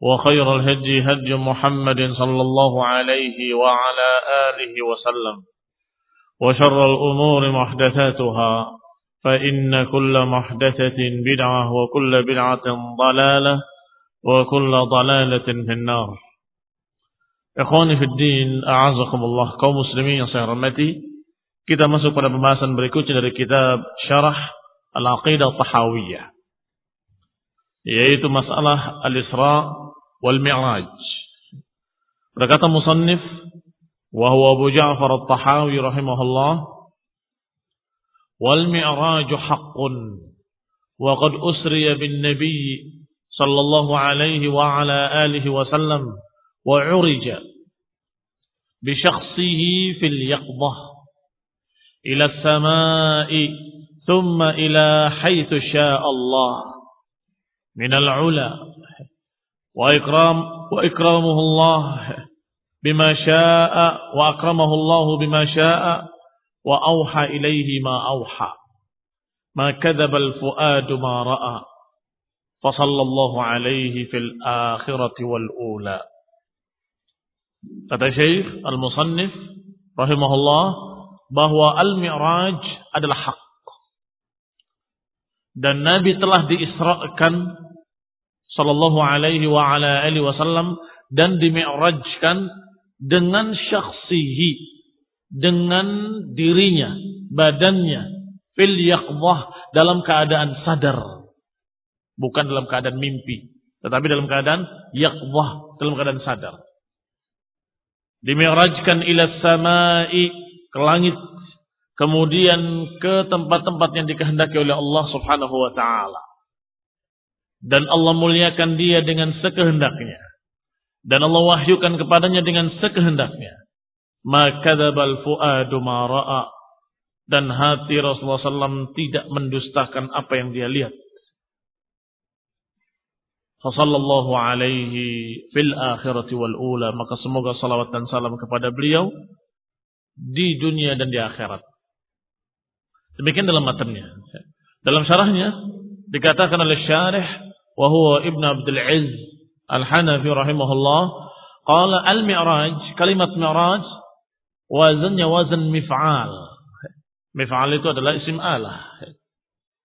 وخير الهدي هدي محمد صلى الله عليه وعلى آله وسلم. وشر الأمور محدثاتها فإن كل محدثة بدعة وكل بدعة ضلالة وكل ضلالة في النار. إخواني في الدين أعزكم الله. كوم مسلمين صحرمتي kita masuk pada pembahasan berikutnya dari kitab شرح العقيدة الطحاوية Tahawiyah. Yaitu masalah Al-Isra والمعراج. Berkata مصنف وهو أبو جعفر الطحاوي رحمه الله والمعراج حق وقد أسري بالنبي صلى الله عليه وعلى آله وسلم وعرج بشخصه في اليقظة إلى السماء ثم إلى حيث شاء الله من العلا وإكرام وإكرامه الله بما شاء وأكرمه الله بما شاء وأوحى إليه ما أوحى. ما كذب الفؤاد ما رأى. فصلى الله عليه في الآخرة والأولى. Kata Syekh Al-Musannif rahimahullah bahwa Al-Mi'raj adalah hak. Dan Nabi telah diisrakan sallallahu alaihi wa ala alihi wasallam dan dimi'rajkan dengan syakhsihi dengan dirinya, badannya fil yaqdhah dalam keadaan sadar. Bukan dalam keadaan mimpi, tetapi dalam keadaan yaqdhah, dalam keadaan sadar dimi'rajkan ila samai ke langit kemudian ke tempat-tempat yang dikehendaki oleh Allah Subhanahu wa taala dan Allah muliakan dia dengan sekehendaknya dan Allah wahyukan kepadanya dengan sekehendaknya maka dzabal fuadu ma ra'a dan hati Rasulullah SAW tidak mendustakan apa yang dia lihat Fasallallahu alaihi fil akhirati wal ula. Maka semoga salawat dan salam kepada beliau di dunia dan di akhirat. Demikian dalam matanya. Dalam syarahnya dikatakan oleh syarih wa huwa Ibn Abdul Izz Al-Hanafi rahimahullah qala al-mi'raj kalimat mi'raj wazannya wazan mif'al. Mif'al itu adalah isim alah.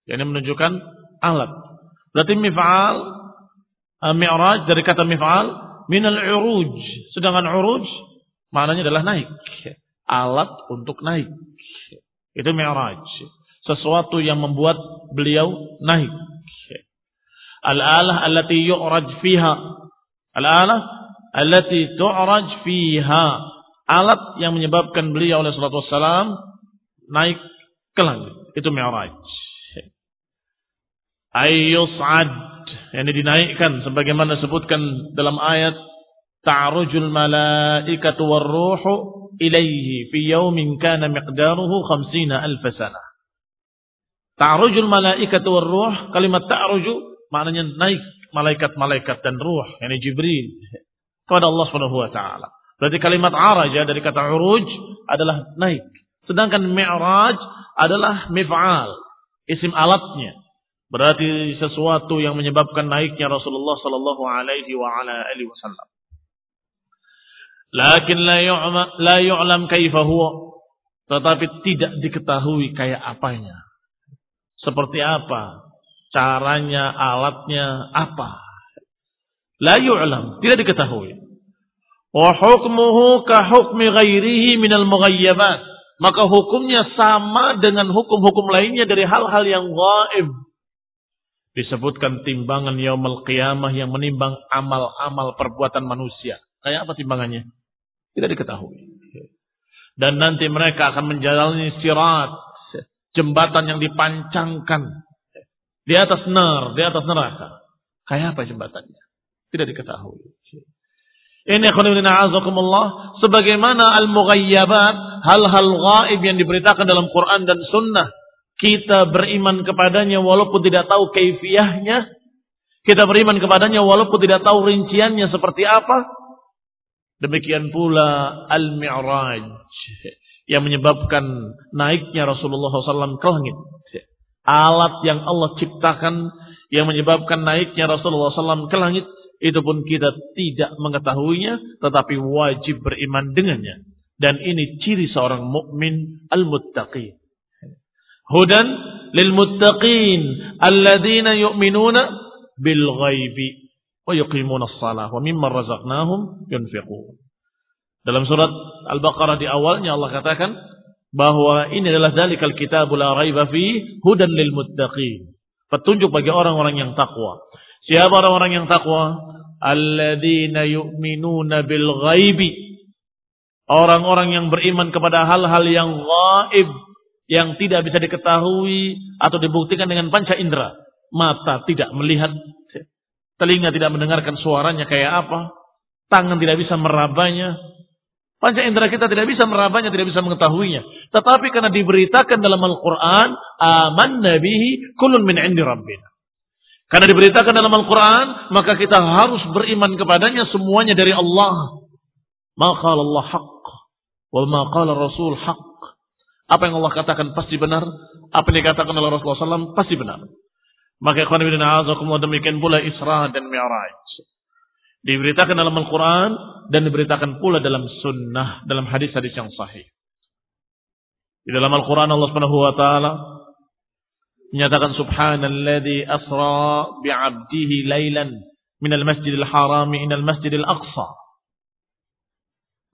Yang menunjukkan alat. Berarti mif'al mi'raj dari kata mif'al minal uruj. Sedangkan uruj maknanya adalah naik. Alat untuk naik. Itu mi'raj. Sesuatu yang membuat beliau naik. Al-alah allati yu'raj fiha. Al-alah allati tu'raj fiha. Alat yang menyebabkan beliau oleh salatu wassalam naik ke langit. Itu mi'raj. Ayyus'ad. Yang dinaikkan sebagaimana disebutkan dalam ayat ta'rujul malaikatu warruhu ilaihi fi yaumin kana miqdaruhu 50 alf sana. Ta'rujul malaikatu warruh kalimat ta'ruju maknanya naik malaikat-malaikat dan ruh yakni Jibril kepada Allah Subhanahu wa taala. Berarti kalimat araja dari kata uruj adalah naik. Sedangkan mi'raj adalah mif'al, isim alatnya. Berarti sesuatu yang menyebabkan naiknya Rasulullah sallallahu alaihi wa ala alihi wasallam. Lakin la yu'lam kaifa huwa. Tetapi tidak diketahui kayak apanya. Seperti apa? Caranya, alatnya, apa? La yu'lam. Tidak diketahui. Wa hukmuhu ka hukmi ghairihi minal mughayyabat. Maka hukumnya sama dengan hukum-hukum lainnya dari hal-hal yang gaib. Disebutkan timbangan yaumul qiyamah yang menimbang amal-amal perbuatan manusia. Kayak apa timbangannya? Tidak diketahui. Dan nanti mereka akan menjalani sirat. Jembatan yang dipancangkan. Di atas ner, di atas neraka. Kayak apa jembatannya? Tidak diketahui. Ini azakumullah. Sebagaimana al-mughayyabat. Hal-hal gaib yang diberitakan dalam Quran dan Sunnah. Kita beriman kepadanya walaupun tidak tahu kaifiahnya. Kita beriman kepadanya walaupun tidak tahu rinciannya seperti apa Demikian pula al-mi'raj yang menyebabkan naiknya Rasulullah SAW ke langit. Alat yang Allah ciptakan yang menyebabkan naiknya Rasulullah SAW ke langit itu pun kita tidak mengetahuinya tetapi wajib beriman dengannya dan ini ciri seorang mukmin al-muttaqin hudan lil muttaqin alladzina yu'minuna bil ghaibi wa yuqimuna shalah wa mimma razaqnahum yunfiqun. Dalam surat Al-Baqarah di awalnya Allah katakan bahwa ini adalah dalikal kitabul la raiba fi hudan lil muttaqin. Petunjuk bagi orang-orang yang takwa. Siapa orang-orang yang takwa? Alladzina yu'minuna bil ghaibi. Orang-orang yang beriman kepada hal-hal yang gaib yang tidak bisa diketahui atau dibuktikan dengan panca indera. Mata tidak melihat, Telinga tidak mendengarkan suaranya kayak apa. Tangan tidak bisa merabanya. Panca indera kita tidak bisa merabanya, tidak bisa mengetahuinya. Tetapi karena diberitakan dalam Al-Quran, aman nabihi kulun min indi rabbina. Karena diberitakan dalam Al-Quran, maka kita harus beriman kepadanya semuanya dari Allah. Maka Allah. Wal maqala Rasul haq. Apa yang Allah katakan pasti benar. Apa yang dikatakan oleh Rasulullah SAW pasti benar. Maka ikhwan bin a'azakumullah demikian pula Isra dan Mi'raj. Diberitakan dalam Al-Quran dan diberitakan pula dalam sunnah, dalam hadis-hadis yang sahih. Di dalam Al-Quran Allah Subhanahu wa taala menyatakan subhanalladzi asra bi'abdihi lailan minal masjidil haram ilal masjidil aqsa.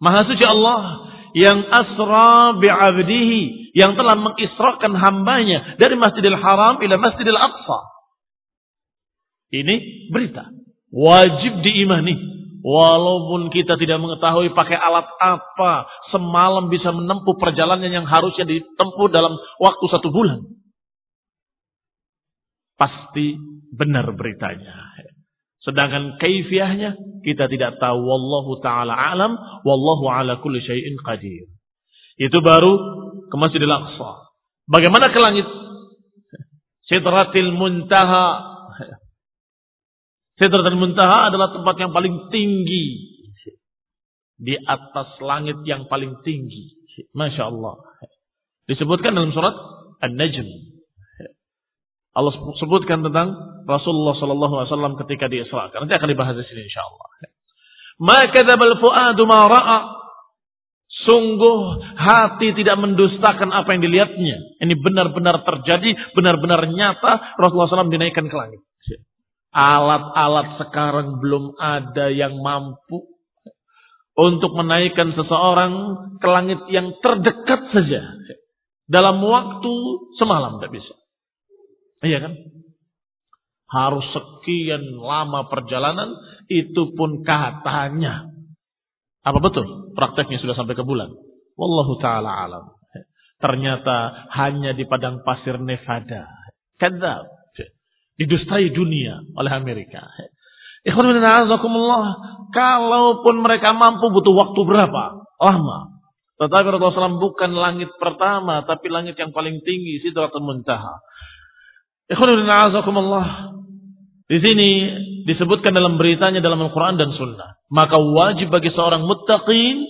Maha suci Allah yang asra bi'abdihi yang telah mengisrakan hambanya dari Masjidil Haram ila Masjidil Aqsa. Ini berita. Wajib diimani. Walaupun kita tidak mengetahui pakai alat apa semalam bisa menempuh perjalanan yang harusnya ditempuh dalam waktu satu bulan. Pasti benar beritanya. Sedangkan kaifiahnya kita tidak tahu. Wallahu ta'ala alam. Wallahu ala kulli syai'in qadir. Itu baru ke Masjidil Aqsa. Bagaimana ke langit? Sidratil Muntaha. Sidratil Muntaha adalah tempat yang paling tinggi. Di atas langit yang paling tinggi. Masya Allah. Disebutkan dalam surat An-Najm. Allah sebutkan tentang Rasulullah Sallallahu Alaihi Wasallam ketika diisrakan. Nanti akan dibahas di sini insya Allah. Maka fuadu ma ra'a. Sungguh hati tidak mendustakan apa yang dilihatnya. Ini benar-benar terjadi, benar-benar nyata. Rasulullah SAW dinaikkan ke langit. Alat-alat sekarang belum ada yang mampu untuk menaikkan seseorang ke langit yang terdekat saja. Dalam waktu semalam tidak bisa. Iya kan? Harus sekian lama perjalanan, itu pun katanya. Apa betul? Prakteknya sudah sampai ke bulan. Wallahu ta'ala alam. Ternyata hanya di padang pasir Nevada. Kadzab. Didustai dunia oleh Amerika. Kalaupun mereka mampu butuh waktu berapa? Lama. Tetapi Rasulullah SAW bukan langit pertama, tapi langit yang paling tinggi, Sidratul Muntaha. Di sini disebutkan dalam beritanya dalam Al-Quran dan Sunnah. Maka wajib bagi seorang muttaqin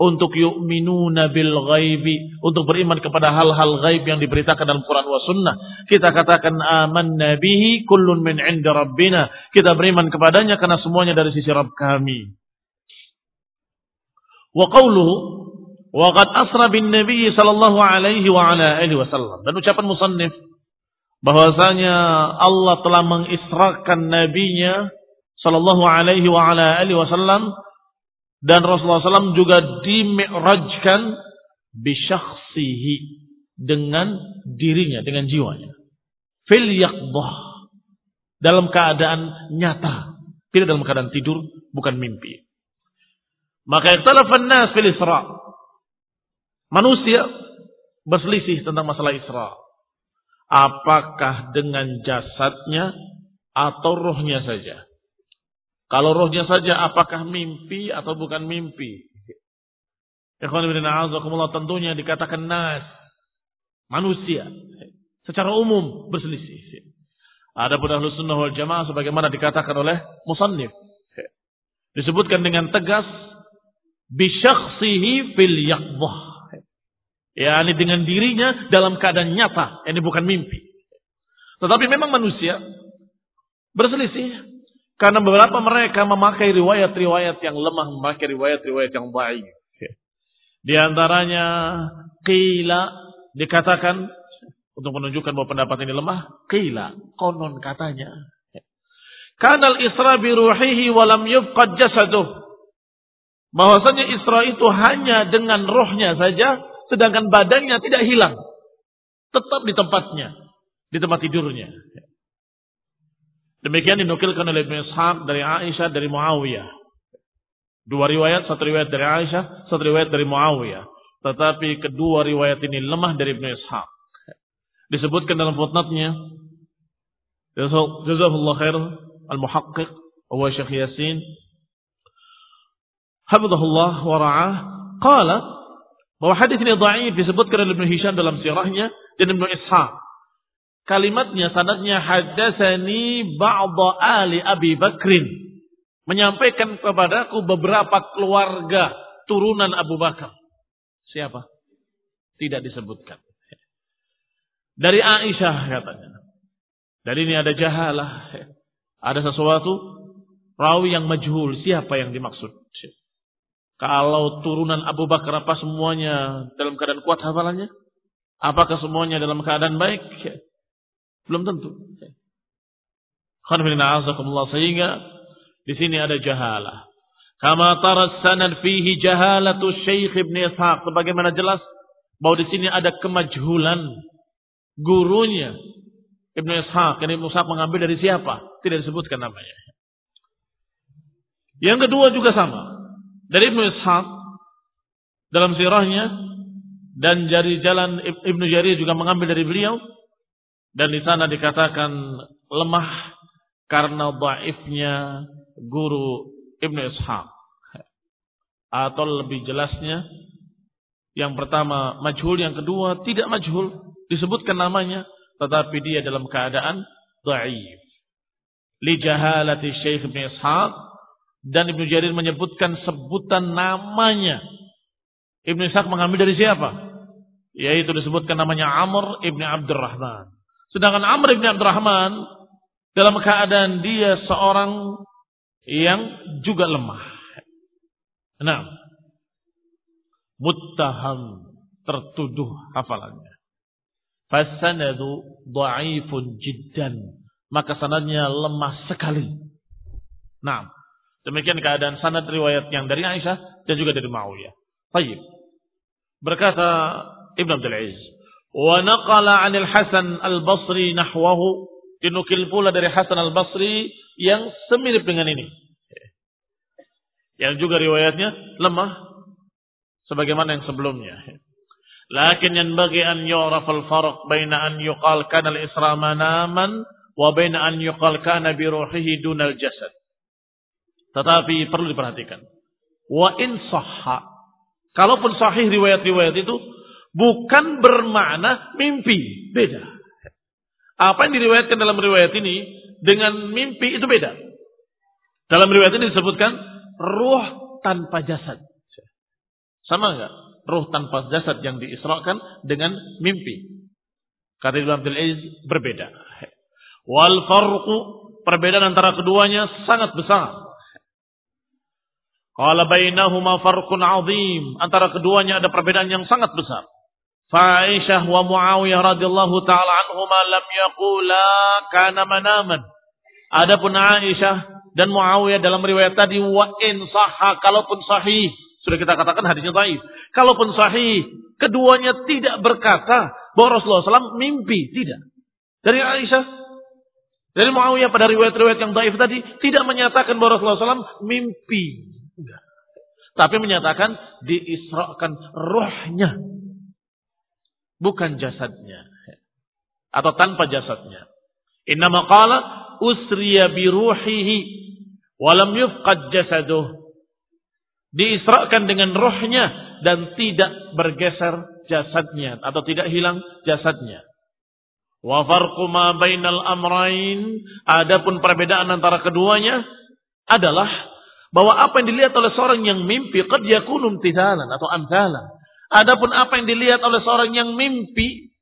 untuk yu'minuna bil ghaibi, untuk beriman kepada hal-hal gaib yang diberitakan dalam Quran wa sunnah. Kita katakan aman nabihi kullun min inda rabbina. Kita beriman kepadanya karena semuanya dari sisi Rabb kami. Wa qawluhu wa qad asra bin nabi sallallahu alaihi wa ala alihi wasallam. Dan ucapan musannif bahwasanya Allah telah mengisrakan nabinya sallallahu alaihi wa ala alihi wasallam dan Rasulullah SAW juga dimi'rajkan bisyakhsihi dengan dirinya, dengan jiwanya. Fil yaqdah. Dalam keadaan nyata. Tidak dalam keadaan tidur, bukan mimpi. Maka ikhtalafan nas fil isra. Manusia berselisih tentang masalah isra. Apakah dengan jasadnya atau rohnya saja? Kalau rohnya saja apakah mimpi atau bukan mimpi? Ikhwan bin a'azakumullah tentunya dikatakan nas. Manusia. Secara umum berselisih. Ada pun ahlu sunnah wal jamaah sebagaimana dikatakan oleh musannif. Disebutkan dengan tegas. Bisyaksihi fil yakbah. Ya, ini dengan dirinya dalam keadaan nyata. Ini bukan mimpi. Tetapi memang manusia berselisih karena beberapa mereka memakai riwayat-riwayat yang lemah, memakai riwayat-riwayat yang baik. Di antaranya qila dikatakan untuk menunjukkan bahwa pendapat ini lemah, qila konon katanya. Kanal Isra bi ruhihi wa lam yufqad jasaduh. Bahwasanya Isra itu hanya dengan rohnya saja, sedangkan badannya tidak hilang. Tetap di tempatnya, di tempat tidurnya. Demikian dinukilkan oleh Ibn Ishaq dari Aisyah dari Muawiyah. Dua riwayat, satu riwayat dari Aisyah, satu riwayat dari Muawiyah. Tetapi kedua riwayat ini lemah dari Ibn Ishaq. Disebutkan dalam footnote-nya. Jazakallah khair al-muhaqqiq wa Syekh Yasin. Hafizahullah wa ra'ah. Qala bahwa hadis ini dhaif disebutkan oleh Ibn Hisham dalam sirahnya dan Ibn Ishaq kalimatnya sanadnya haddatsani ba'dha ali Abi Bakrin menyampaikan kepadaku beberapa keluarga turunan Abu Bakar. Siapa? Tidak disebutkan. Dari Aisyah katanya. Dari ini ada jahalah. Ada sesuatu rawi yang majhul. Siapa yang dimaksud? Kalau turunan Abu Bakar apa semuanya dalam keadaan kuat hafalannya? Apakah semuanya dalam keadaan baik? Belum tentu. Sehingga di sini ada jahalah. Kama taras sanad fihi jahalatu Syekh Ibn Ishaq. Sebagaimana jelas bahwa di sini ada kemajhulan gurunya Ibn Ishaq. Ini Ishaq mengambil dari siapa? Tidak disebutkan namanya. Yang kedua juga sama. Dari Ibn Ishaq dalam sirahnya dan jari jalan Ibnu Jarir juga mengambil dari beliau dan di sana dikatakan lemah karena dhaifnya guru Ibnu Ishaq. Atau lebih jelasnya yang pertama majhul, yang kedua tidak majhul, disebutkan namanya tetapi dia dalam keadaan dhaif. Li jahalati Syekh Ibnu Ishaq dan Ibnu Jarir menyebutkan sebutan namanya. Ibnu Ishaq mengambil dari siapa? Yaitu disebutkan namanya Amr Ibnu Abdurrahman. Sedangkan Amr bin Abdurrahman dalam keadaan dia seorang yang juga lemah. Nah, muttaham tertuduh hafalannya. Fasanadu dha'ifun jiddan. Maka sanadnya lemah sekali. Nah, demikian keadaan sanad riwayat yang dari Aisyah dan juga dari Muawiyah. Baik. Berkata Ibn Abdul Aziz, Wa naqala 'anil Hasan al-Basri nahwahu dinukil pula dari Hasan al-Basri yang semirip dengan ini. Yang juga riwayatnya lemah sebagaimana yang sebelumnya. Lakin yanbaghi an yu'raf al-farq baina an yuqal kana al-isra manaman wa baina an yuqal kana bi ruhihi dunal jasad. Tetapi perlu diperhatikan. Wa in sahha. Kalaupun sahih riwayat-riwayat itu bukan bermakna mimpi, beda. Apa yang diriwayatkan dalam riwayat ini dengan mimpi itu beda. Dalam riwayat ini disebutkan ruh tanpa jasad. Sama enggak? Ruh tanpa jasad yang diisrakan dengan mimpi. Kata Ibn Abdul Aziz berbeda. Wal farqu perbedaan antara keduanya sangat besar. Qala bainahuma farqun azim. Antara keduanya ada perbedaan yang sangat besar. Fa'aisyah wa Muawiyah radhiyallahu taala anhuma lam yaqula kana manaman. Adapun Aisyah dan Muawiyah dalam riwayat tadi wa in sahha kalaupun sahih sudah kita katakan hadisnya dhaif. Kalaupun sahih, keduanya tidak berkata bahwa Rasulullah SAW mimpi, tidak. Dari Aisyah, dari Muawiyah pada riwayat-riwayat yang dhaif tadi tidak menyatakan bahwa Rasulullah SAW mimpi. Enggak. Tapi menyatakan diisrakan rohnya. Bukan jasadnya. Atau tanpa jasadnya. Inna maqala usriya biruhihi walam yufqad jasaduh diisrakan dengan rohnya dan tidak bergeser jasadnya atau tidak hilang jasadnya. Wa farqu ma bainal amrain adapun perbedaan antara keduanya adalah bahwa apa yang dilihat oleh seorang yang mimpi qad yakunu imtithalan atau amthalan. Adapun apa yang dilihat oleh seorang yang mimpi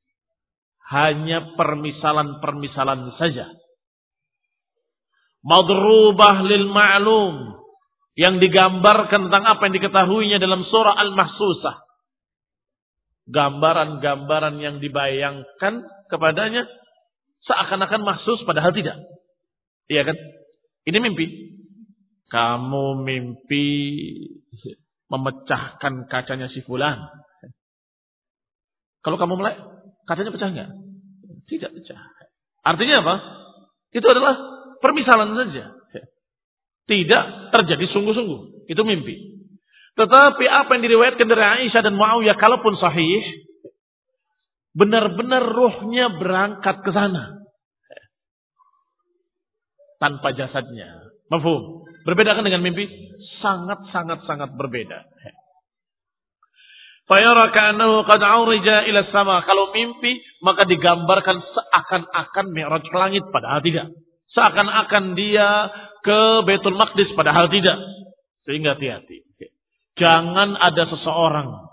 hanya permisalan-permisalan saja. Madrubah lil ma'lum yang digambarkan tentang apa yang diketahuinya dalam surah Al-Mahsusah. Gambaran-gambaran yang dibayangkan kepadanya seakan-akan mahsus padahal tidak. Iya kan? Ini mimpi. Kamu mimpi memecahkan kacanya si fulan. Kalau kamu mulai, kacanya pecah nggak? Tidak pecah. Artinya apa? Itu adalah permisalan saja. Tidak terjadi sungguh-sungguh. Itu mimpi. Tetapi apa yang diriwayatkan dari Aisyah dan Muawiyah kalaupun sahih, benar-benar ruhnya berangkat ke sana. Tanpa jasadnya. Mafhum. Berbeda kan dengan mimpi? Sangat-sangat-sangat berbeda. Fayara qad aurija ila sama. Kalau mimpi, maka digambarkan seakan-akan mi'raj ke langit. Padahal tidak. Seakan-akan dia ke Betul Maqdis padahal tidak. Sehingga hati-hati. Jangan ada seseorang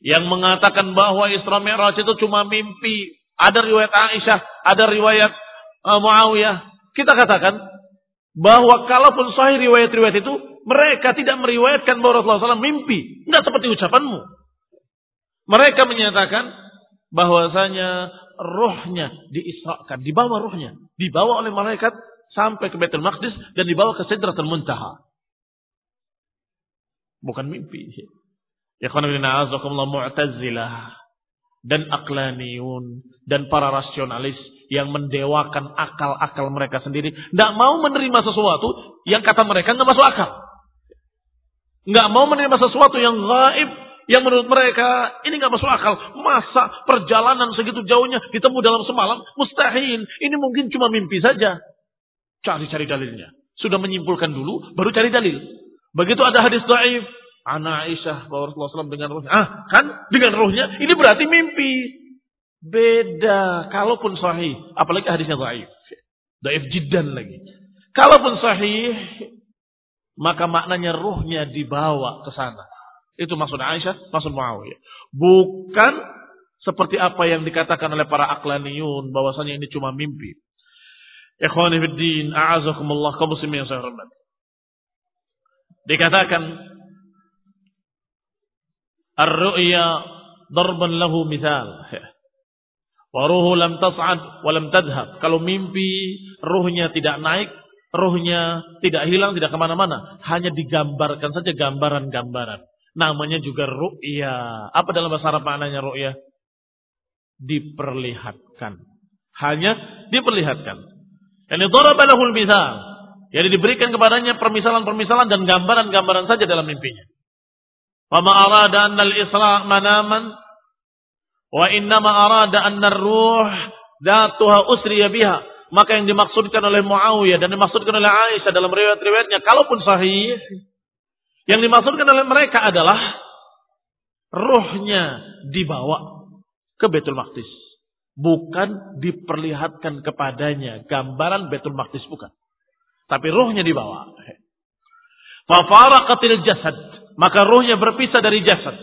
yang mengatakan bahwa Isra Mi'raj itu cuma mimpi. Ada riwayat Aisyah, ada riwayat uh, Muawiyah. Kita katakan bahwa kalaupun sahih riwayat-riwayat itu, mereka tidak meriwayatkan bahwa Rasulullah SAW mimpi. Tidak seperti ucapanmu. Mereka menyatakan bahwasanya rohnya diisrakan, dibawa rohnya, dibawa oleh malaikat sampai ke Baitul Maqdis dan dibawa ke Sidratul Muntaha. Bukan mimpi. Ya mu'tazilah dan aklaniyun dan para rasionalis yang mendewakan akal-akal mereka sendiri. Tidak mau menerima sesuatu yang kata mereka nggak masuk akal. Nggak mau menerima sesuatu yang gaib yang menurut mereka ini nggak masuk akal. Masa perjalanan segitu jauhnya ditemu dalam semalam? Mustahil. Ini mungkin cuma mimpi saja. Cari-cari dalilnya. Sudah menyimpulkan dulu, baru cari dalil. Begitu ada hadis dhaif, Ana Aisyah bahwa Rasulullah SAW dengan rohnya. Ah, kan dengan rohnya ini berarti mimpi. Beda. Kalaupun sahih, apalagi hadisnya dhaif. Dhaif jiddan lagi. Kalaupun sahih, maka maknanya rohnya dibawa ke sana. Itu maksud Aisyah, maksud Muawiyah. Bukan seperti apa yang dikatakan oleh para aklaniyun bahwasanya ini cuma mimpi. Ikhwani fiddin, a'azakumullah kaum muslimin yang saya hormati. Dikatakan Ar-ru'ya darban lahu misal. Wa ruhu lam tas'ad wa lam tadhhab. Kalau mimpi ruhnya tidak naik, ruhnya tidak hilang, tidak ke mana-mana. Hanya digambarkan saja gambaran-gambaran. Namanya juga ru'ya. Apa dalam bahasa Arab maknanya ru'ya? Diperlihatkan. Hanya diperlihatkan. Yani daraba lahul misal. Jadi diberikan kepadanya permisalan-permisalan dan gambaran-gambaran saja dalam mimpinya. Fama arada annal isra' manaman Wa innama arada anna ruh datuha usriya biha. Maka yang dimaksudkan oleh Muawiyah dan dimaksudkan oleh Aisyah dalam riwayat-riwayatnya, kalaupun sahih, yang dimaksudkan oleh mereka adalah ruhnya dibawa ke Betul Maqdis. Bukan diperlihatkan kepadanya gambaran Betul Maqdis, bukan. Tapi ruhnya dibawa. Fafaraqatil jasad. Maka ruhnya berpisah dari jasad.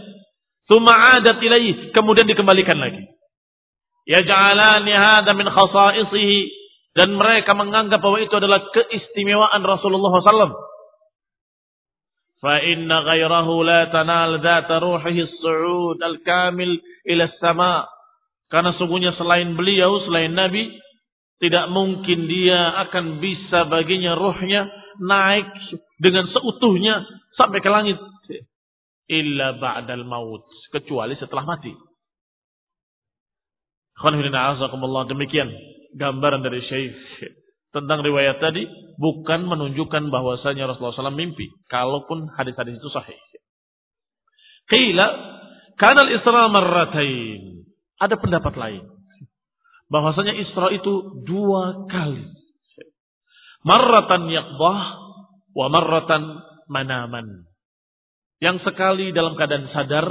Adat ilaih. Kemudian dikembalikan lagi. Yaj'alani hadha min khasa'isihi dan mereka menganggap bahwa itu adalah keistimewaan Rasulullah SAW. فَإِنَّ غَيْرَهُ لَا تَنَالْ ذَاتَ رُوحِهِ الصُّعُودَ الْكَامِلِ إِلَى السَّمَاءِ Karena sungguhnya selain beliau, selain Nabi, tidak mungkin dia akan bisa baginya ruhnya naik dengan seutuhnya sampai ke langit. Illa ba'dal maut. Kecuali setelah mati. Demikian gambaran dari Syekh tentang riwayat tadi bukan menunjukkan bahwasanya Rasulullah SAW mimpi. Kalaupun hadis-hadis itu sahih. Qila kana al-Isra marratain. Ada pendapat lain. Bahwasanya Isra itu dua kali. Marratan yaqdah wa marratan manaman. Yang sekali dalam keadaan sadar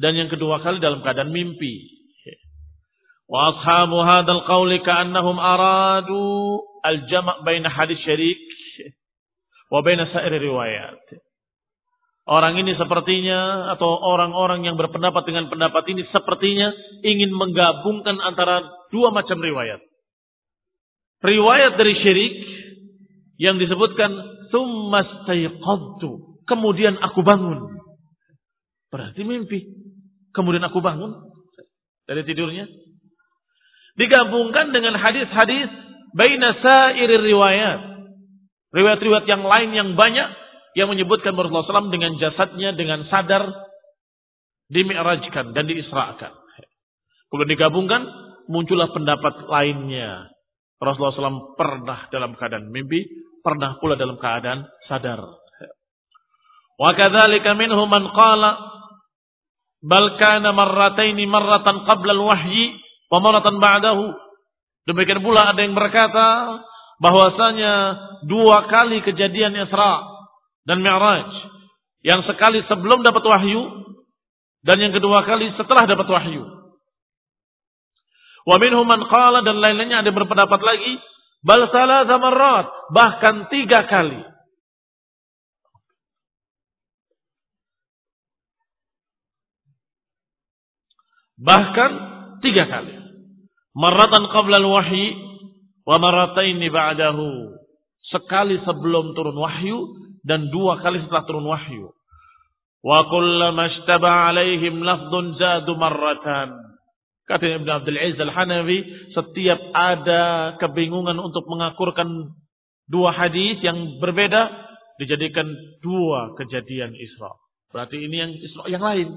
dan yang kedua kali dalam keadaan mimpi. Wa ashabu القول qawli ka'annahum aradu al-jama' baina hadis syarik wa baina riwayat. Orang ini sepertinya atau orang-orang yang berpendapat dengan pendapat ini sepertinya ingin menggabungkan antara dua macam riwayat. Riwayat dari syirik yang disebutkan kemudian aku bangun. Berarti mimpi. Kemudian aku bangun dari tidurnya digabungkan dengan hadis-hadis baina sa'irir riwayat. Riwayat-riwayat yang lain yang banyak yang menyebutkan Rasulullah SAW dengan jasadnya dengan sadar dimi'rajkan dan diisrakan. Kemudian digabungkan muncullah pendapat lainnya. Rasulullah SAW pernah dalam keadaan mimpi, pernah pula dalam keadaan sadar. Wa kadzalika minhum man qala bal kana marrataini marratan qabla al-wahyi Pamanatan ba'dahu. Demikian pula ada yang berkata bahwasanya dua kali kejadian Isra dan Mi'raj. Yang sekali sebelum dapat wahyu dan yang kedua kali setelah dapat wahyu. Wa minhum man qala dan lain-lainnya ada berpendapat lagi bal salasa marrat bahkan tiga kali. Bahkan tiga kali. Maratan qabla al-wahyi wa marataini ba'dahu. Sekali sebelum turun wahyu dan dua kali setelah turun wahyu. Wa kullama ishtaba alaihim lafdun zadu marratan. Kata Ibn Abdul Aziz Al-Hanafi, setiap ada kebingungan untuk mengakurkan dua hadis yang berbeda, dijadikan dua kejadian Isra. Berarti ini yang Isra yang lain.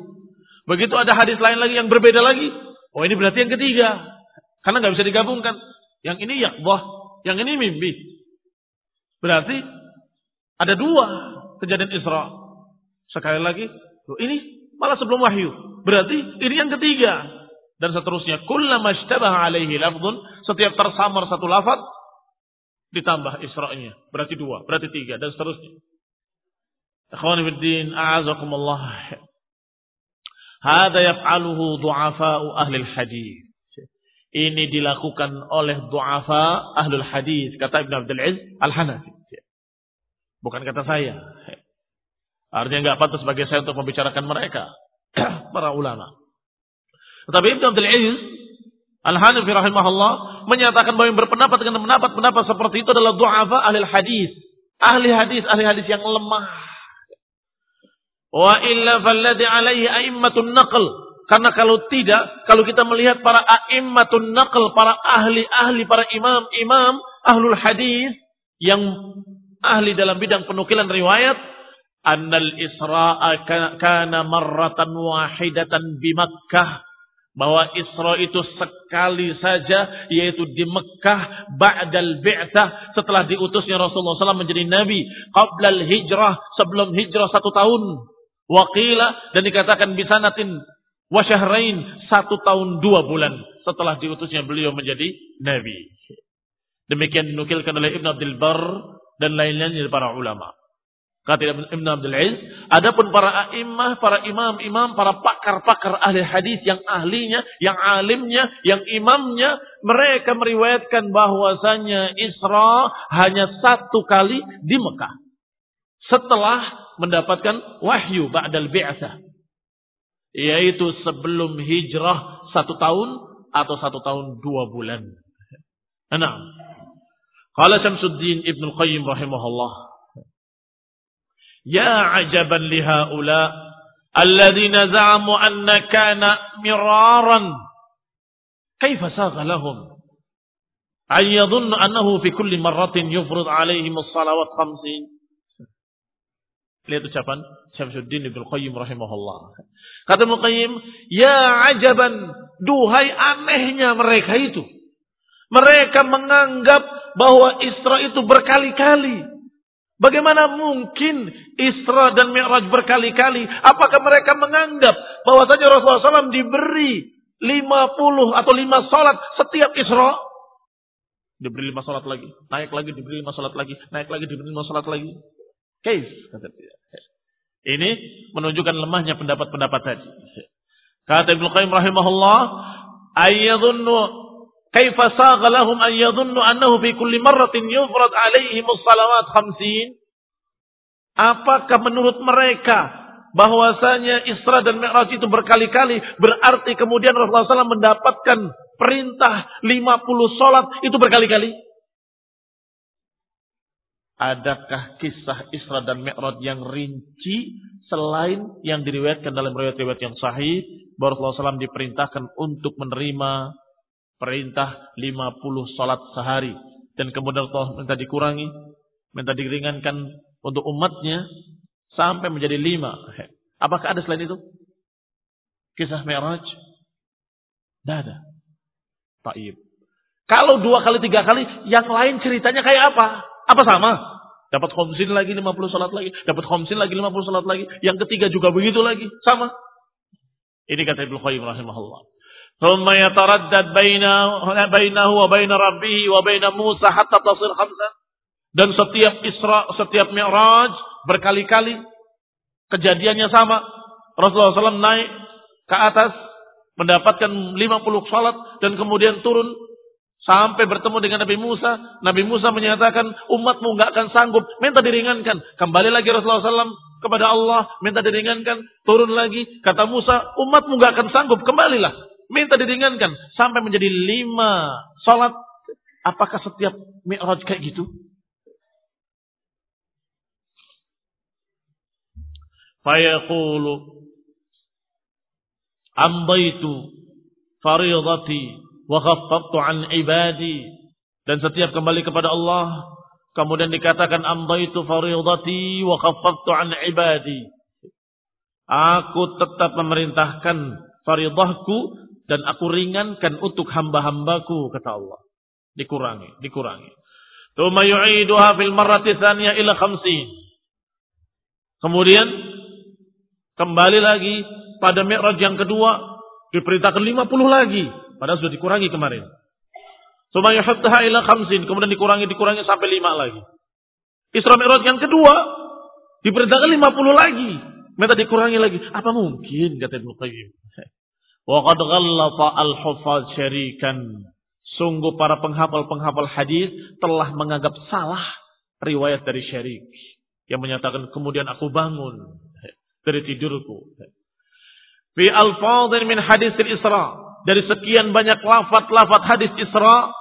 Begitu ada hadis lain lagi yang berbeda lagi, oh ini berarti yang ketiga. Karena nggak bisa digabungkan. Yang ini yakbah, yang ini mimpi. Berarti ada dua kejadian Isra. Sekali lagi, ini malah sebelum wahyu. Berarti ini yang ketiga. Dan seterusnya. Kullama alaihi lafzun. Setiap tersamar satu lafaz. Ditambah Isra'nya. Berarti dua. Berarti tiga. Dan seterusnya. Ikhwani fiddin. A'azakumullah. Hada yaf'aluhu du'afa'u ahli hadith. Ini dilakukan oleh du'afa ahlul hadis kata Ibn Abdul Aziz Al-Hanafi. Bukan kata saya. Artinya nggak pantas bagi saya untuk membicarakan mereka, para ulama. Tetapi Ibn Abdul Aziz Al-Hanafi rahimahullah menyatakan bahwa yang berpendapat dengan pendapat-pendapat seperti itu adalah du'afa ahli hadis. Ahli hadis, ahli hadis yang lemah. Wa illa falladhi alaihi a'immatun naql karena kalau tidak, kalau kita melihat para a'immatun naql, para ahli-ahli, para imam-imam, ahlul hadis yang ahli dalam bidang penukilan riwayat, annal Isra'a kana marratan wahidatan di Makkah. Bahwa Isra itu sekali saja, yaitu di Mekah, ba'dal bi'tah, setelah diutusnya Rasulullah SAW menjadi Nabi, qablal hijrah, sebelum hijrah satu tahun. Wakila, dan dikatakan bisanatin Wasyahrain satu tahun dua bulan setelah diutusnya beliau menjadi nabi. Demikian dinukilkan oleh Ibn Abdul Bar dan lain-lain dari para ulama. Kata Ibn Abdul Aziz, adapun para imam, para imam-imam, para pakar-pakar ahli hadis yang ahlinya, yang alimnya, yang imamnya, mereka meriwayatkan bahwasanya Isra hanya satu kali di Mekah. Setelah mendapatkan wahyu ba'dal bi'asah. Yaitu sebelum hijrah satu tahun atau satu tahun dua bulan. Enam. Qala Syamsuddin Ibn Qayyim rahimahullah. يا عجبا لهؤلاء الذين زعموا أن كان مرارا كيف ساغ لهم أن يظن أنه في كل يفرض عليهم الصلوات خمسين Lihat ucapan Syamsuddin Ibn Qayyim rahimahullah. Kata Ibn Qayyim, Ya ajaban, duhai anehnya mereka itu. Mereka menganggap bahwa Isra itu berkali-kali. Bagaimana mungkin Isra dan Mi'raj berkali-kali? Apakah mereka menganggap bahwasanya Rasulullah SAW diberi 50 atau 5 salat setiap Isra? Diberi 5 salat lagi, naik lagi, diberi 5 salat lagi, naik lagi, diberi 5 salat lagi. Kaif, kata dia. Ini menunjukkan lemahnya pendapat-pendapat tadi. Kata Ibnu Qayyim rahimahullah, ayyadhunnu Kaifa sagha lahum an yadhunnu annahu fi kulli marratin yufrad alaihim salawat khamsin? Apakah menurut mereka bahwasanya Isra dan Mi'raj itu berkali-kali berarti kemudian Rasulullah SAW mendapatkan perintah 50 sholat itu berkali-kali? Adakah kisah Isra dan Mi'raj yang rinci selain yang diriwayatkan dalam riwayat-riwayat yang sahih bahwa Rasulullah SAW diperintahkan untuk menerima perintah 50 salat sehari dan kemudian Allah minta dikurangi, minta diringankan untuk umatnya sampai menjadi lima. Apakah ada selain itu? Kisah Mi'raj? Tidak ada. Taib. Kalau dua kali, tiga kali, yang lain ceritanya kayak apa? Apa sama? Dapat khomsin lagi 50 salat lagi. Dapat khomsin lagi 50 salat lagi. Yang ketiga juga begitu lagi. Sama. Ini kata Ibnu Qayyim rahimahullah. Thumma yataraddad baina bainahu wa baina rabbih wa baina Musa hatta tasir khamsah. Dan setiap Isra, setiap Mi'raj berkali-kali kejadiannya sama. Rasulullah SAW naik ke atas mendapatkan 50 salat dan kemudian turun sampai bertemu dengan Nabi Musa. Nabi Musa menyatakan umatmu nggak akan sanggup, minta diringankan. Kembali lagi Rasulullah SAW kepada Allah, minta diringankan, turun lagi. Kata Musa, umatmu nggak akan sanggup, kembalilah minta diringankan sampai menjadi lima salat. Apakah setiap mi'raj kayak gitu? Fayaqulu amdaitu faridati wa khaffaftu an ibadi dan setiap kembali kepada Allah kemudian dikatakan amdaitu faridati wa khaffaftu an ibadi aku tetap memerintahkan faridahku dan aku ringankan untuk hamba-hambaku kata Allah. Dikurangi, dikurangi. Yu'iduha fil marrati tsaniyah. Kemudian kembali lagi pada Mi'raj yang kedua diperintahkan 50 lagi, padahal sudah dikurangi kemarin. Tsumma yuhattaha ila khamsin, kemudian dikurangi dikurangi sampai 5 lagi. Isra Mi'raj yang kedua diperintahkan 50 lagi, minta dikurangi lagi. Apa mungkin kata Ibnu Qayyim? Waqad ghallata al-hufaz syarikan. Sungguh para penghafal-penghafal hadis telah menganggap salah riwayat dari syarik. Yang menyatakan kemudian aku bangun dari tidurku. Fi al-fadhin min hadis isra Dari sekian banyak lafat-lafat hadis Isra.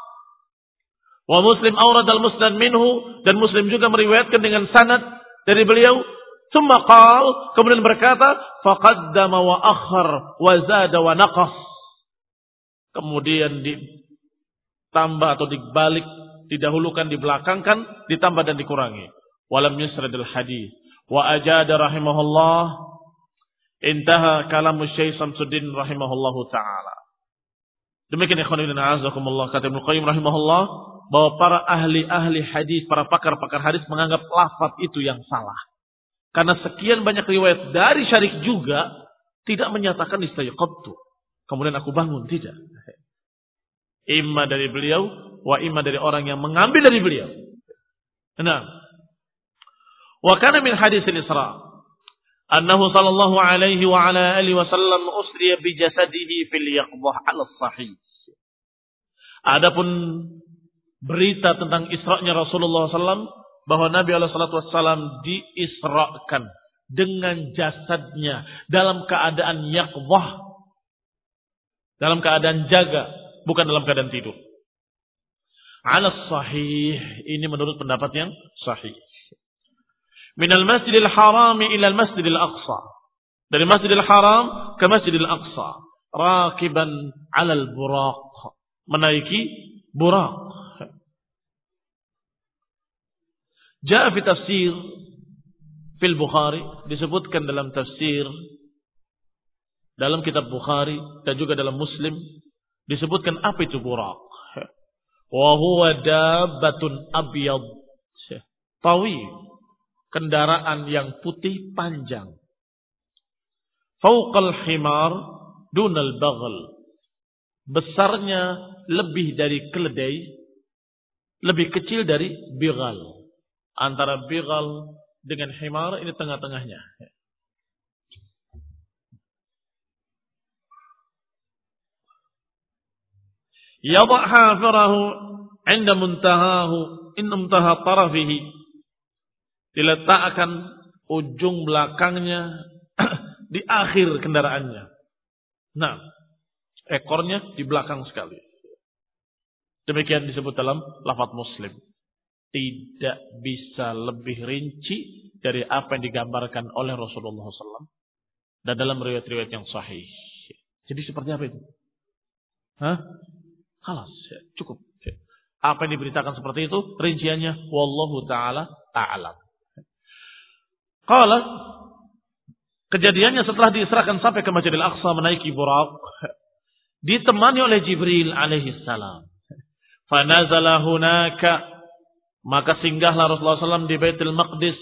Wa muslim awrad al-musnad minhu. Dan muslim juga meriwayatkan dengan sanad dari beliau Summa qal, kemudian berkata, faqaddama wa akhar wa zada wa naqas. Kemudian ditambah atau dibalik, didahulukan, dibelakangkan, ditambah dan dikurangi. Walam yusradil hadis. Wa ajada rahimahullah intaha kalamu Syekh Samsuddin rahimahullahu taala. Demikian ikhwan ibn a'azakumullah kata Ibnu Qayyim rahimahullah bahwa para ahli-ahli hadis, para pakar-pakar hadis menganggap lafaz itu yang salah. Karena sekian banyak riwayat dari syarik juga Tidak menyatakan istayqadtu. Kemudian aku bangun, tidak. Imma dari beliau, wa imma dari orang yang mengambil dari beliau. Nah. Wa kana min hadis al-Isra. Annahu sallallahu alaihi wa ala alihi wasallam usriya bi jasadihi fil yaqdah ala sahih. Adapun berita tentang Isra'nya Rasulullah SAW bahwa Nabi SAW diisrakan dengan jasadnya dalam keadaan yaqwah dalam keadaan jaga bukan dalam keadaan tidur ala sahih ini menurut pendapat yang sahih minal masjidil haram ila masjidil aqsa. Dari masjidil haram ke masjidil aqsa. Rakiban alal buraq. Menaiki buraq. Ja'a fi tafsir fil Bukhari. Disebutkan dalam tafsir dalam kitab Bukhari dan juga dalam Muslim disebutkan apa itu buraq. Wa huwa dabbatun abyad. Tawi kendaraan yang putih panjang. Fauqal himar dunal baghal. Besarnya lebih dari keledai, lebih kecil dari bigal antara bigal dengan himar ini tengah-tengahnya. Yadha hafirahu inda muntahahu in muntaha tarafihi diletakkan ujung belakangnya di akhir kendaraannya. Nah, ekornya di belakang sekali. Demikian disebut dalam lafaz Muslim tidak bisa lebih rinci dari apa yang digambarkan oleh Rasulullah SAW. Dan dalam riwayat-riwayat yang sahih. Jadi seperti apa itu? Hah? Halas, ya, cukup. Ya. Apa yang diberitakan seperti itu, rinciannya, Wallahu ta'ala ta'alam. Kalau kejadiannya setelah diserahkan sampai ke Masjidil Aqsa menaiki burak, ditemani oleh Jibril alaihi salam. Fanazala hunaka maka singgahlah Rasulullah SAW di Baitul Maqdis.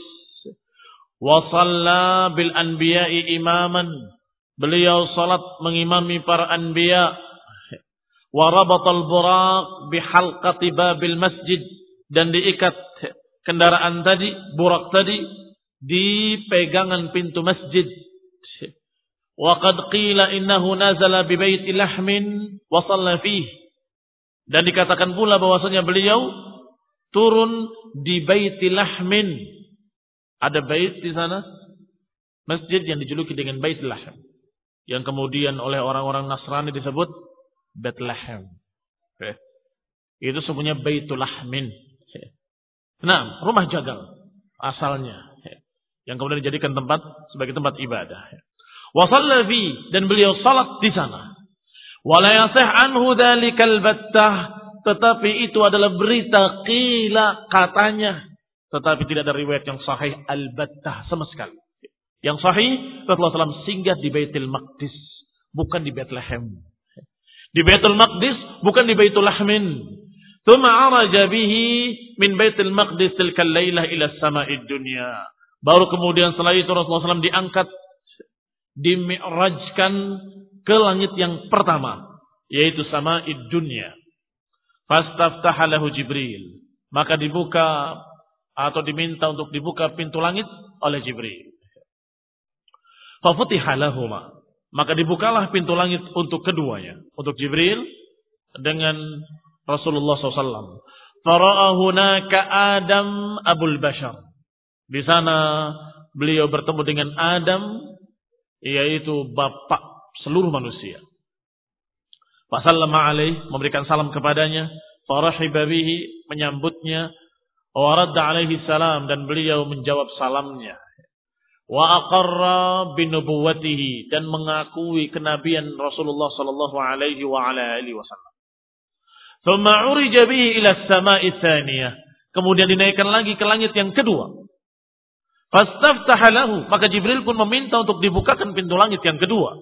Wasalla bil anbiya'i imaman. Beliau salat mengimami para anbiya. Warabatal buraq bihalqati babil masjid. Dan diikat kendaraan tadi, burak tadi, di pegangan pintu masjid. Waqad qila innahu nazala bi baiti lahmin wa fih. Dan dikatakan pula bahwasanya beliau turun di Baitil Lahmin. Ada bait di sana, masjid yang dijuluki dengan Baitul Lahm. Yang kemudian oleh orang-orang Nasrani disebut Bethlehem. Itu sebenarnya Baitul Lahmin. Nah, rumah jagal asalnya. Yang kemudian dijadikan tempat sebagai tempat ibadah. Wasallafi dan beliau salat di sana. Yasih anhu dzalikal battah tetapi itu adalah berita kila katanya. Tetapi tidak ada riwayat yang sahih al-battah sama sekali. Yang sahih Rasulullah SAW singgah di Baitul Maqdis. Bukan di Bethlehem. Di Baitul Maqdis bukan di Baitul Lahmin. Araja bihi min Baitul Maqdis tilkal laylah ila sama'id dunya. Baru kemudian setelah itu Rasulullah SAW diangkat. Dimi'rajkan ke langit yang pertama. Yaitu sama'id dunya. Fastaftahalahu Jibril. Maka dibuka atau diminta untuk dibuka pintu langit oleh Jibril. Fafutihalahuma. Maka dibukalah pintu langit untuk keduanya. Untuk Jibril dengan Rasulullah SAW. Fara'ahuna ka Adam Abul Bashar. Di sana beliau bertemu dengan Adam, yaitu bapak seluruh manusia. Fasallama alaih, memberikan salam kepadanya. Farahiba bihi, menyambutnya. Waradda alaihi salam, dan beliau menjawab salamnya. Wa aqarra binubuwatihi, dan mengakui kenabian Rasulullah sallallahu alaihi wa ala alihi wasallam. Thumma urija ila samai thaniyah. Kemudian dinaikkan lagi ke langit yang kedua. Fastaftaha lahu, maka Jibril pun meminta untuk dibukakan pintu langit yang kedua.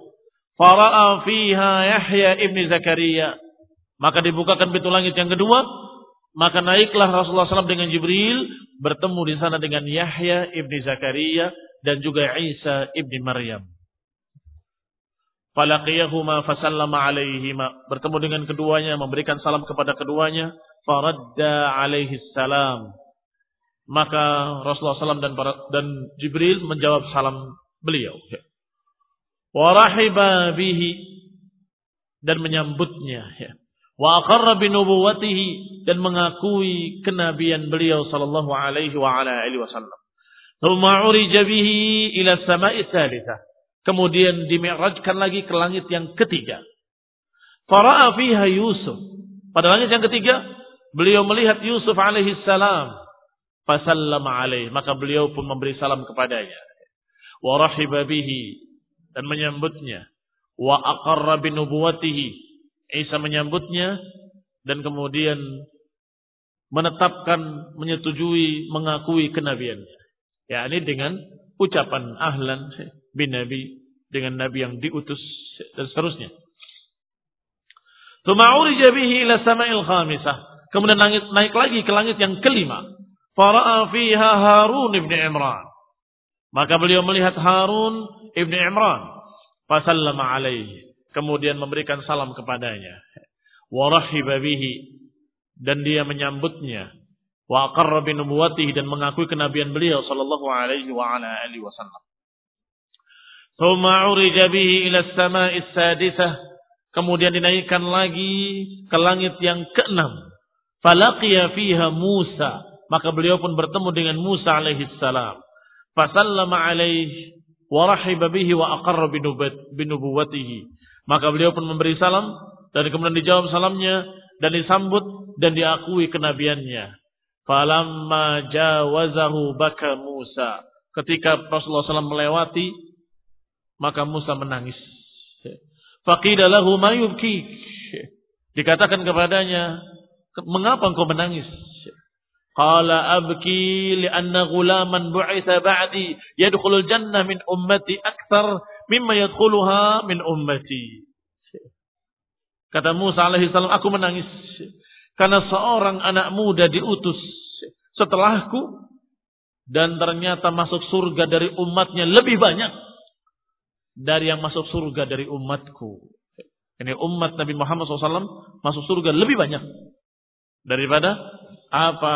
Fara'a fiha Yahya ibni Zakaria. Maka dibukakan pintu langit yang kedua. Maka naiklah Rasulullah SAW dengan Jibril. Bertemu di sana dengan Yahya ibni Zakaria. Dan juga Isa ibni Maryam. Falaqiyahuma fasallama alaihima. Bertemu dengan keduanya, memberikan salam kepada keduanya. Faradda alaihi salam. Maka Rasulullah SAW dan, dan Jibril menjawab salam beliau. Warahiba bihi dan menyambutnya. Wa aqarra binubuwatihi dan mengakui kenabian beliau sallallahu alaihi wa ala alihi wasallam. Thumma urija bihi ila sama'i tsalitsah. Kemudian dimi'rajkan lagi ke langit yang ketiga. Fara'a fiha Yusuf. Pada langit yang ketiga, beliau melihat Yusuf alaihi salam. Fasallama alaih. Maka beliau pun memberi salam kepadanya. Wa rahiba bihi. Dan menyambutnya. Wa aqarra binubuwatihi. Isa menyambutnya. Dan kemudian menetapkan, menyetujui, mengakui kenabiannya. Ya, ini dengan ucapan ahlan bin Nabi dengan Nabi yang diutus dan seterusnya. Tuma'urija bihi ila sama'il khamisah. Kemudian naik, naik lagi ke langit yang kelima. Fara'a fiha Harun ibn Imran. Maka beliau melihat Harun ibn Imran. Fasallama alaihi. Kemudian memberikan salam kepadanya. Warahiba bihi. Dan dia menyambutnya. Wa aqarra dan mengakui kenabian beliau sallallahu alaihi wa ala alihi wasallam. Thumma urija bihi ila samai sadisah. Kemudian dinaikkan lagi ke langit yang keenam. Falaqiya fiha Musa. Maka beliau pun bertemu dengan Musa alaihi salam. Fasallama alaihi wa rahiba bihi wa aqarra binubuwatihi. Maka beliau pun memberi salam dan kemudian dijawab salamnya dan disambut dan diakui kenabiannya. Falamma jawazahu baka Musa. Ketika Rasulullah SAW melewati maka Musa menangis. Faqila lahu Dikatakan kepadanya, "Mengapa engkau menangis?" Qala abki li'anna ghulaman bu'itha ba'di yadkhulul jannah min ummati akthar mimma yadkhuluha min ummati. Kata Musa alaihi salam, aku menangis karena seorang anak muda diutus setelahku dan ternyata masuk surga dari umatnya lebih banyak dari yang masuk surga dari umatku. Ini umat Nabi Muhammad SAW masuk surga lebih banyak daripada apa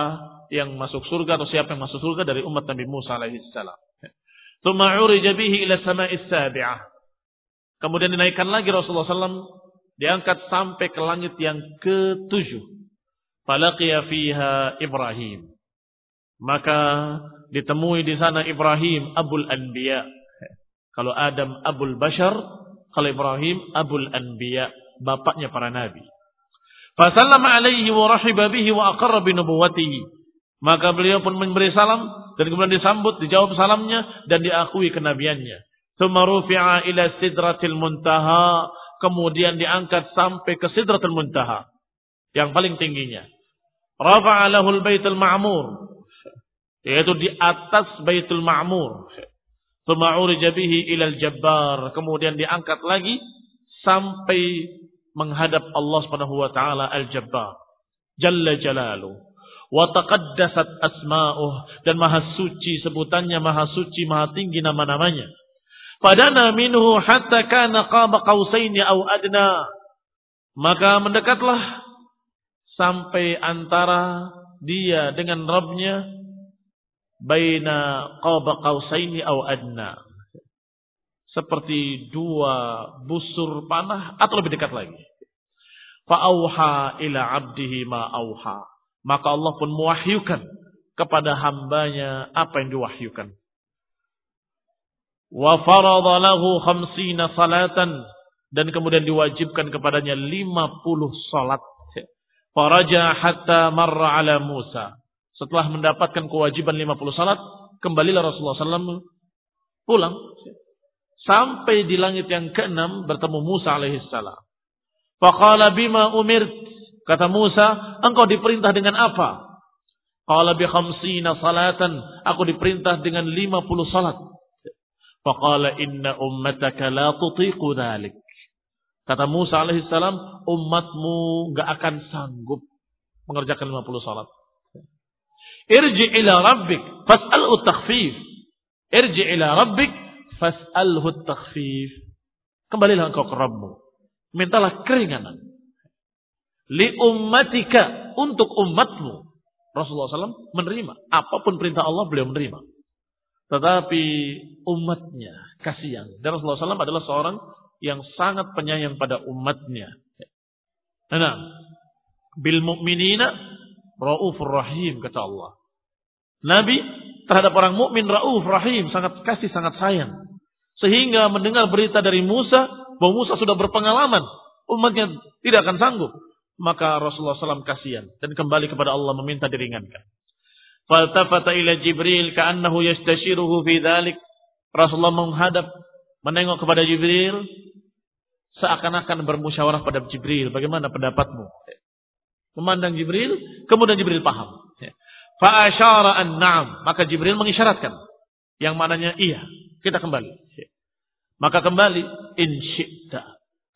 yang masuk surga atau siapa yang masuk surga dari umat Nabi Musa alaihissalam. ila Kemudian dinaikkan lagi Rasulullah SAW diangkat sampai ke langit yang ketujuh. Falaqiya fiha Ibrahim. Maka ditemui di sana Ibrahim Abul Anbiya kalau Adam Abul Bashar, kalau Ibrahim Abul Anbiya, bapaknya para nabi. Fasallama alaihi wa rahiba bihi wa aqarra bi nubuwatihi. Maka beliau pun memberi salam dan kemudian disambut, dijawab salamnya dan diakui kenabiannya. Tsumma rufi'a ila sidratil muntaha, kemudian diangkat sampai ke sidratul muntaha yang paling tingginya. Rafa'a lahul baitul ma'mur yaitu di atas baitul ma'mur Tuma'urija bihi ilal jabbar. Kemudian diangkat lagi sampai menghadap Allah Subhanahu wa taala al-jabbar. Jalla jalalu. Wa taqaddasat asma'uh dan maha suci sebutannya maha suci maha tinggi nama-namanya. Padana minhu hatta kana qaba qausaini au adna. Maka mendekatlah sampai antara dia dengan Rabbnya baina qaba qausaini au adna. Seperti dua busur panah atau lebih dekat lagi. Fa'auha ila abdihi ma auha. Maka Allah pun mewahyukan kepada hambanya apa yang diwahyukan. Wa farada lahu khamsina salatan. Dan kemudian diwajibkan kepadanya 50 salat. Faraja hatta marra ala Musa. Setelah mendapatkan kewajiban 50 salat, kembalilah Rasulullah SAW pulang. Sampai di langit yang keenam bertemu Musa alaihissalam. Faqala bima umir. Kata Musa, engkau diperintah dengan apa? Qala bi khamsina salatan. Aku diperintah dengan 50 salat. Faqala inna ummataka la tutiqu dhalik. Kata Musa alaihissalam, umatmu gak akan sanggup mengerjakan 50 salat. Irji ila rabbik fas'alhu takhfif. Irji ila rabbik fas'alhu takhfif. Kembalilah engkau ke Rabbmu. Mintalah keringanan. Li ummatika untuk umatmu. Rasulullah SAW menerima. Apa pun perintah Allah beliau menerima. Tetapi umatnya kasihan. Dan Rasulullah SAW adalah seorang yang sangat penyayang pada umatnya. Nah, bil mu'minina raufur rahim kata Allah. Nabi terhadap orang mukmin rauf rahim, sangat kasih, sangat sayang. Sehingga mendengar berita dari Musa bahwa Musa sudah berpengalaman, umatnya tidak akan sanggup. Maka Rasulullah SAW kasihan dan kembali kepada Allah meminta diringankan. Faltafata ila Jibril ka'annahu yastashiruhu fi dhalik. Rasulullah menghadap, menengok kepada Jibril, seakan-akan bermusyawarah pada Jibril. Bagaimana pendapatmu? Memandang Jibril, kemudian Jibril paham. Fa'asyara an-na'am. Maka Jibril mengisyaratkan. Yang mananya iya. Kita kembali. Maka kembali. In syi'ta.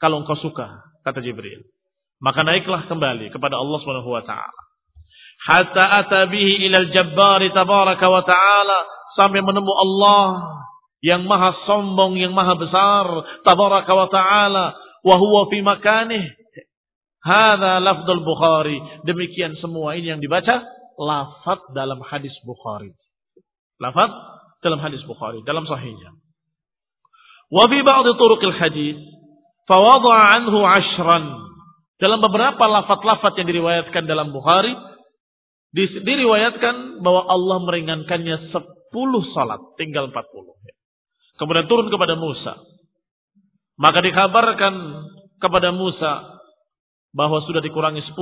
Kalau engkau suka. Kata Jibril. Maka naiklah kembali kepada Allah subhanahu wa ta'ala. Hatta atabihi ilal jabbari tabaraka wa ta'ala. Sampai menemu Allah. Yang maha sombong, yang maha besar. Tabaraka wa ta'ala. Wahuwa fi makanih. Hada lafdul Bukhari. Demikian semua ini yang dibaca lafaz dalam hadis Bukhari. Lafaz dalam hadis Bukhari, dalam sahihnya. Wa fi ba'd turuqil hadis fawadha anhu ashran. Dalam beberapa lafaz-lafaz yang diriwayatkan dalam Bukhari diriwayatkan bahwa Allah meringankannya 10 salat, tinggal 40. Kemudian turun kepada Musa. Maka dikabarkan kepada Musa bahwa sudah dikurangi 10.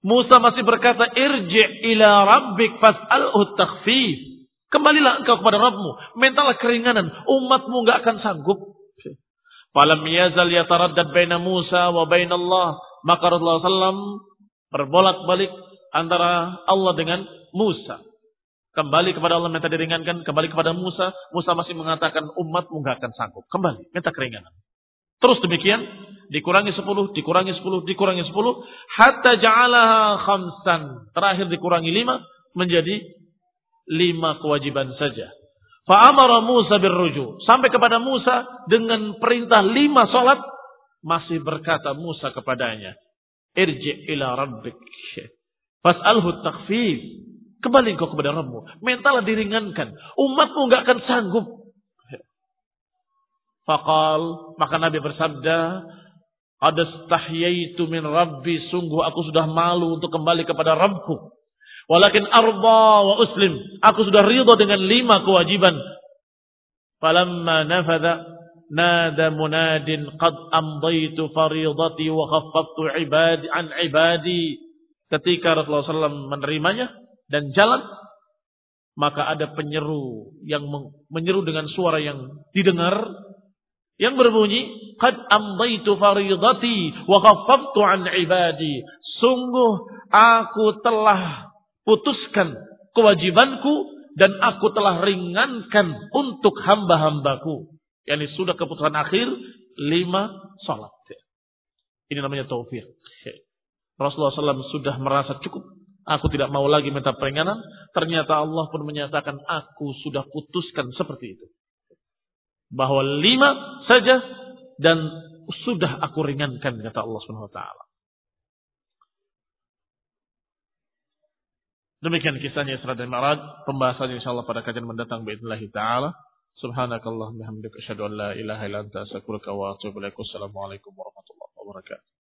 Musa masih berkata, irji ila rabbik fas'alhu takhfif. Kembalilah engkau kepada Rabbmu. Mintalah keringanan. Umatmu enggak akan sanggup. Falam yazal yataraddad baina Musa wa baina Allah. Maka Rasulullah SAW berbolak-balik antara Allah dengan Musa. Kembali kepada Allah minta diringankan. Kembali kepada Musa. Musa masih mengatakan umatmu enggak akan sanggup. Kembali. Minta keringanan. Terus demikian, dikurangi 10, dikurangi 10, dikurangi 10, hatta ja'alaha khamsan. Terakhir dikurangi 5 menjadi 5 kewajiban saja. Fa'amara Musa birruju. Sampai kepada Musa dengan perintah 5 salat masih berkata Musa kepadanya, "Irji ila rabbik." Fas'alhu takhfif. Kembali kau kepada Rabbmu. Mentalnya diringankan. Umatmu enggak akan sanggup Fakal, maka Nabi bersabda, Adastahyaitu min Rabbi, sungguh aku sudah malu untuk kembali kepada Rabbku. Walakin arba wa uslim, aku sudah ridho dengan lima kewajiban. Falamma nafada, nada munadin qad amdaitu faridati wa khaffaftu ibadi an ibadi. Ketika Rasulullah SAW menerimanya dan jalan, maka ada penyeru yang menyeru dengan suara yang didengar yang berbunyi qad amdaitu faridati wa khaffaftu an ibadi sungguh aku telah putuskan kewajibanku dan aku telah ringankan untuk hamba-hambaku. Yakni sudah keputusan akhir lima salat. Ini namanya taufik Rasulullah SAW sudah merasa cukup. Aku tidak mau lagi minta peringanan. Ternyata Allah pun menyatakan aku sudah putuskan seperti itu. Bahwa lima saja dan sudah aku ringankan kata Allah Subhanahu wa. Demikian kisahnya Isra dan Mi'raj, pembahasannya insyaallah pada kajian mendatang باذنillah taala. Subhanakallahumma hamdaka asyhadu an la ilaha illa anta astaghfiruka wa atubu ilaik. Wassalamualaikum warahmatullahi wabarakatuh.